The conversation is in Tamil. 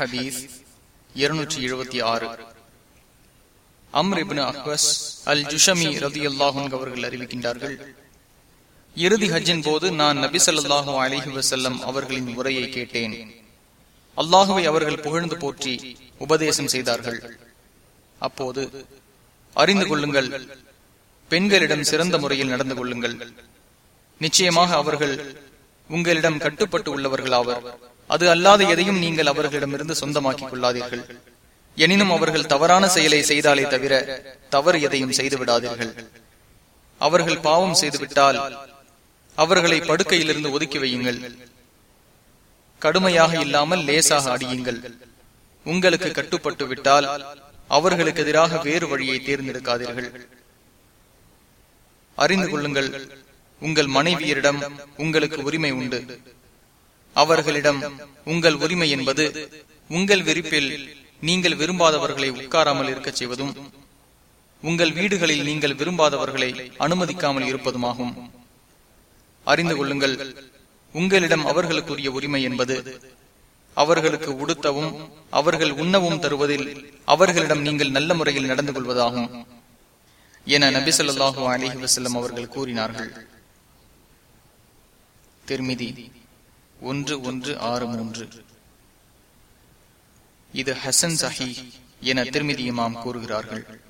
ஹதீஸ் இருநூற்றி எழுபத்தி ஆறு. அம்ரிபின் அஹ்வஸ் அல் ஜுஷமி ரதி அல்லாஹன் அவர்கள் அறிவிக்கின்றார்கள் இறுதி ஹஜ்ஜின் போது நான் நபி சொல்லாஹு அலிஹி வசல்லம் அவர்களின் உரையை கேட்டேன். அல்லாஹுவை அவர்கள் புகழ்ந்து போற்றி உபதேசம் செய்தார்கள். அப்போது அறிந்து கொள்ளுங்கள் பெண்களிடம் சிறந்த முறையில் நடந்து கொள்ளுங்கள். நிச்சயமாக அவர்கள் உங்களிடம் கட்டுப்பட்டு உள்ளவர்கள் ஆவர் அது அல்லாத எதையும் நீங்கள் அவர்களிடமிருந்து சொந்தமாக்கிக் கொள்ளாதீர்கள் எனினும் அவர்கள் தவறான செயலை செய்தாலே தவிர தவறு எதையும் செய்து விடாதீர்கள் அவர்கள் பாவம் செய்துவிட்டால் அவர்களை படுக்கையிலிருந்து ஒதுக்கி வையுங்கள். கடுமையாக இல்லாமல் லேசாக அடியுங்கள். உங்களுக்கு கட்டுப்பட்டு விட்டால் அவர்களுக்கு எதிராக வேறு வழியை தேர்ந்தெடுக்காதீர்கள். அறிந்து கொள்ளுங்கள். உங்கள் மனைவியரிடம் உங்களுக்கு உரிமை உண்டு. அவர்களிடம் உங்கள் உரிமை என்பது உங்கள் விரிப்பில் நீங்கள் விரும்பாதவர்களை உட்காராமல் இருக்கச் செய்வதும் உங்கள் வீடுகளில் நீங்கள் விரும்பாதவர்களை அனுமதிக்காமல் இருப்பதுமாகும். அறிந்து கொள்ளுங்கள் உங்களிடம் அவர்களுக்குரிய உரிமை என்பது அவர்களுக்கு உடுத்தவும் அவர்கள் உண்ணவும் தருவதில் அவர்களிடம் நீங்கள் நல்ல முறையில் நடந்து கொள்வதாகும். என நபிசல்லாஹு அலிஹி வசல்லம் அவர்கள் கூறினார்கள். திருமிதி. ஒன்று ஒன்று ஆறு மூன்று. இது ஹசன் சஹி என திருமிதியுமாம் கூறுகிறார்கள்.